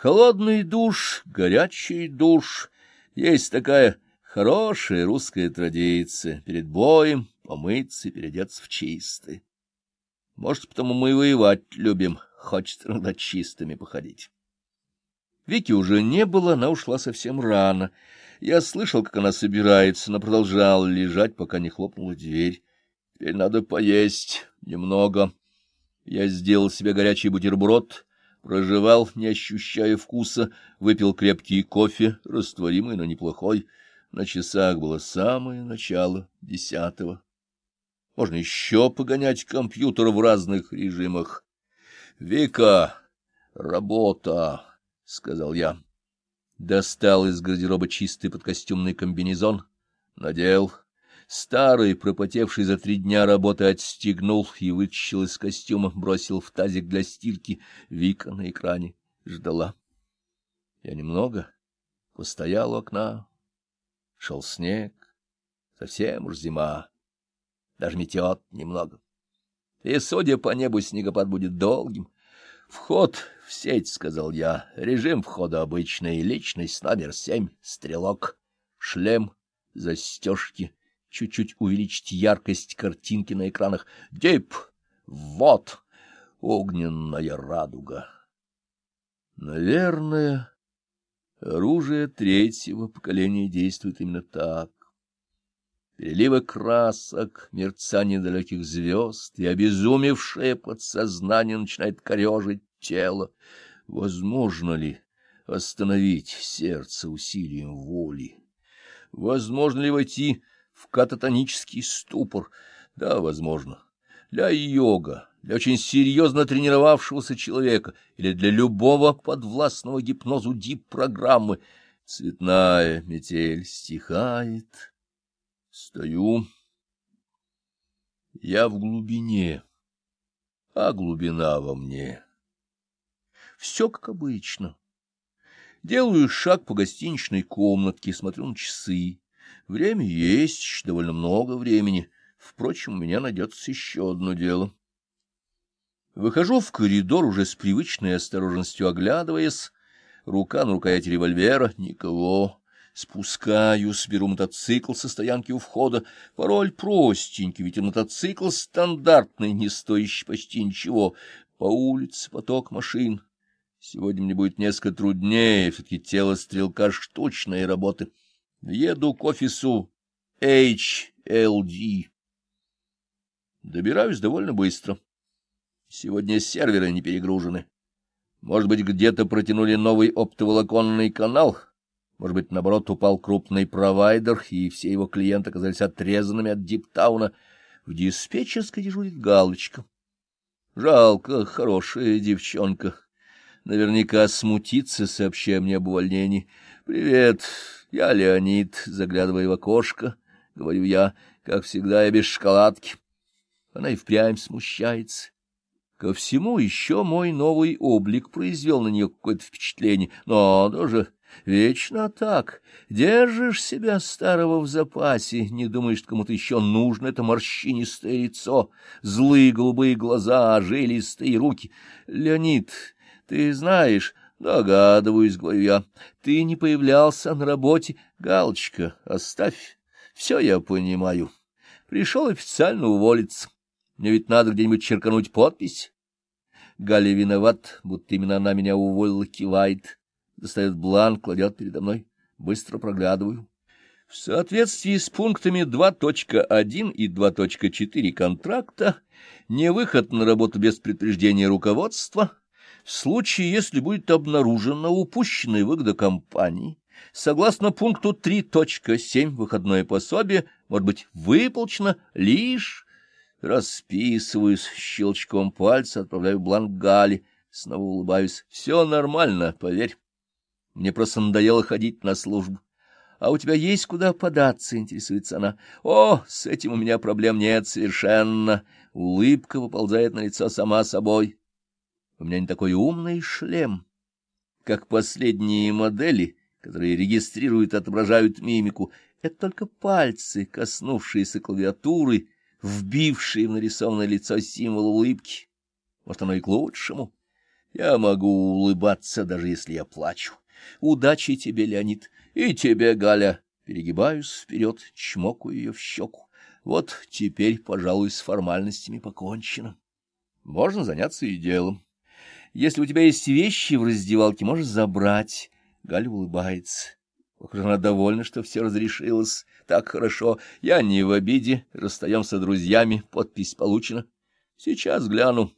Холодный душ, горячий душ. Есть такая хорошая русская традиция. Перед боем помыться и переодеться в чистое. Может, потому мы и воевать любим, хочется иногда чистыми походить. Вики уже не было, она ушла совсем рано. Я слышал, как она собирается, но продолжал лежать, пока не хлопнула дверь. Теперь надо поесть немного. Я сделал себе горячий бутерброд, прожевал, не ощущая вкуса, выпил крепкий кофе, растворимый, но неплохой. На часах было самое начало десятого. Можно еще погонять компьютер в разных режимах. — Вика, работа, — сказал я. Достал из гардероба чистый подкостюмный комбинезон, надел. Старый, пропотевший за три дня работы, отстегнул и вытащил из костюма, бросил в тазик для стирки. Вика на экране ждала. Я немного постоял у окна. Шел снег, совсем уж зима даже метет немного. И, судя по небу, снегопад будет долгим. Вход в сеть, — сказал я, — режим входа обычный, личность номер семь, стрелок, шлем, застежки, чуть-чуть увеличить яркость картинки на экранах. Дип, вот, огненная радуга. Наверное, оружие третьего поколения действует именно так переливы красок, мерцание далеких звезд и обезумевшее подсознание начинает корежить тело. Возможно ли остановить сердце усилием воли? Возможно ли войти в кататонический ступор? Да, возможно. Для йога, для очень серьезно тренировавшегося человека или для любого подвластного гипнозу дип-программы цветная метель стихает Стою. Я в глубине, а глубина во мне. Все как обычно. Делаю шаг по гостиничной комнатке, смотрю на часы. Время есть, довольно много времени. Впрочем, у меня найдется еще одно дело. Выхожу в коридор уже с привычной осторожностью, оглядываясь. Рука на рукояти револьвера — никого. Спускаюсь, беру мотоцикл со стоянки у входа. Пароль простенький, ведь мотоцикл стандартный, не стоящий почти ничего. По улице поток машин. Сегодня мне будет несколько труднее, все-таки тело стрелка штучной работы. Еду к офису HLD. Добираюсь довольно быстро. Сегодня серверы не перегружены. Может быть, где-то протянули новый оптоволоконный канал — может быть, наоборот, упал крупный провайдер, и все его клиенты оказались отрезанными от Диптауна. В диспетчерской дежурит галочка. Жалко, хорошая девчонка. Наверняка смутится, сообщая мне об увольнении. «Привет, я Леонид», заглядывая в окошко, говорю я, как всегда, я без шоколадки. Она и впрямь смущается. Ко всему еще мой новый облик произвел на нее какое-то впечатление. Но тоже Вечно так. Держишь себя старого в запасе, не думаешь, кому-то еще нужно это морщинистое лицо, злые голубые глаза, жилистые руки. Леонид, ты знаешь, догадываюсь, говорю я, ты не появлялся на работе. Галочка, оставь. Все я понимаю. Пришел официально уволиться. Мне ведь надо где-нибудь черкануть подпись. Галя виноват, будто именно она меня уволила, кивает достает бланк, кладет передо мной. Быстро проглядываю. В соответствии с пунктами 2.1 и 2.4 контракта, не выход на работу без предупреждения руководства, в случае, если будет обнаружена упущенная выгода компании, согласно пункту 3.7 выходное пособие может быть выплачено лишь... Расписываюсь, щелчком пальца отправляю бланк Гали, снова улыбаюсь. Все нормально, поверь. Мне просто надоело ходить на службу. А у тебя есть куда податься, интересуется она. О, с этим у меня проблем нет совершенно. Улыбка выползает на лицо сама собой. У меня не такой умный шлем, как последние модели, которые регистрируют и отображают мимику. Это только пальцы, коснувшиеся клавиатуры, вбившие в нарисованное лицо символ улыбки. Может, оно и к лучшему. Я могу улыбаться, даже если я плачу. Удачи тебе, Леонид, и тебе, Галя. Перегибаюсь вперед, чмокаю ее в щеку. Вот теперь, пожалуй, с формальностями покончено. Можно заняться и делом. Если у тебя есть вещи в раздевалке, можешь забрать. Галя улыбается. Похоже, она довольна, что все разрешилось. Так хорошо. Я не в обиде. Расстаемся друзьями. Подпись получена. Сейчас гляну.